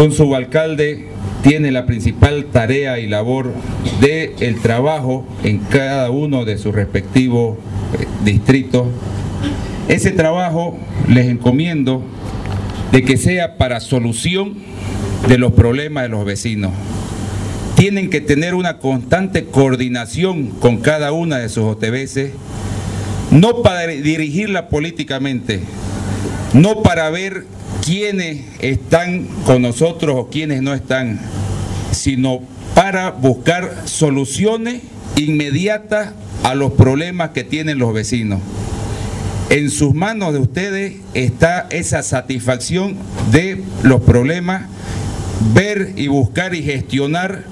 un subalcalde tiene la principal tarea y labor de el trabajo en cada uno de sus respectivos eh, distritos. Ese trabajo les encomiendo de que sea para solución de los problemas de los vecinos. Tienen que tener una constante coordinación con cada una de sus OTBs, no para dirigirla políticamente, no para ver quiénes están con nosotros o quiénes no están, sino para buscar soluciones inmediatas a los problemas que tienen los vecinos. En sus manos de ustedes está esa satisfacción de los problemas, ver y buscar y gestionar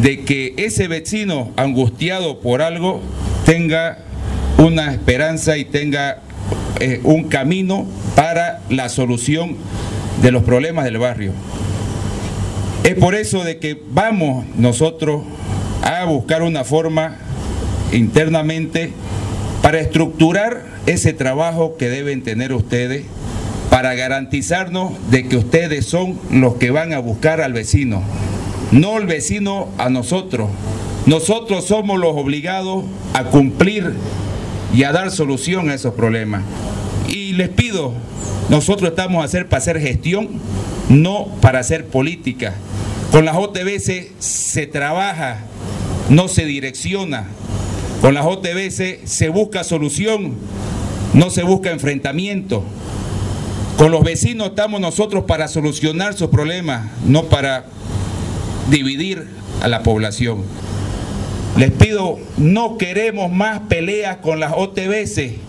de que ese vecino angustiado por algo tenga una esperanza y tenga eh, un camino para la solución de los problemas del barrio. Es por eso de que vamos nosotros a buscar una forma internamente para estructurar ese trabajo que deben tener ustedes, para garantizarnos de que ustedes son los que van a buscar al vecino, no el vecino a nosotros. Nosotros somos los obligados a cumplir y a dar solución a esos problemas. Les pido, nosotros estamos a hacer para hacer gestión, no para hacer política. Con las OTBC se trabaja, no se direcciona. Con las OTBC se busca solución, no se busca enfrentamiento. Con los vecinos estamos nosotros para solucionar sus problemas, no para dividir a la población. Les pido, no queremos más peleas con las OTBC.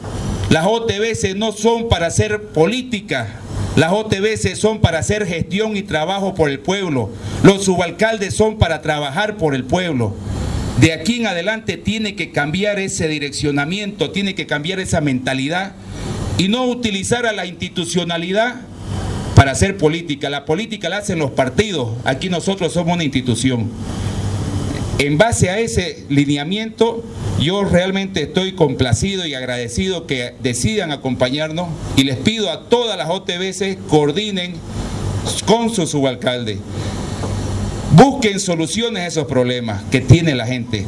Las OTBC no son para hacer política, las OTBC son para hacer gestión y trabajo por el pueblo. Los subalcaldes son para trabajar por el pueblo. De aquí en adelante tiene que cambiar ese direccionamiento, tiene que cambiar esa mentalidad y no utilizar a la institucionalidad para hacer política. La política la hacen los partidos, aquí nosotros somos una institución. En base a ese lineamiento, yo realmente estoy complacido y agradecido que decidan acompañarnos y les pido a todas las OTBC coordinen con su subalcalde. Busquen soluciones a esos problemas que tiene la gente.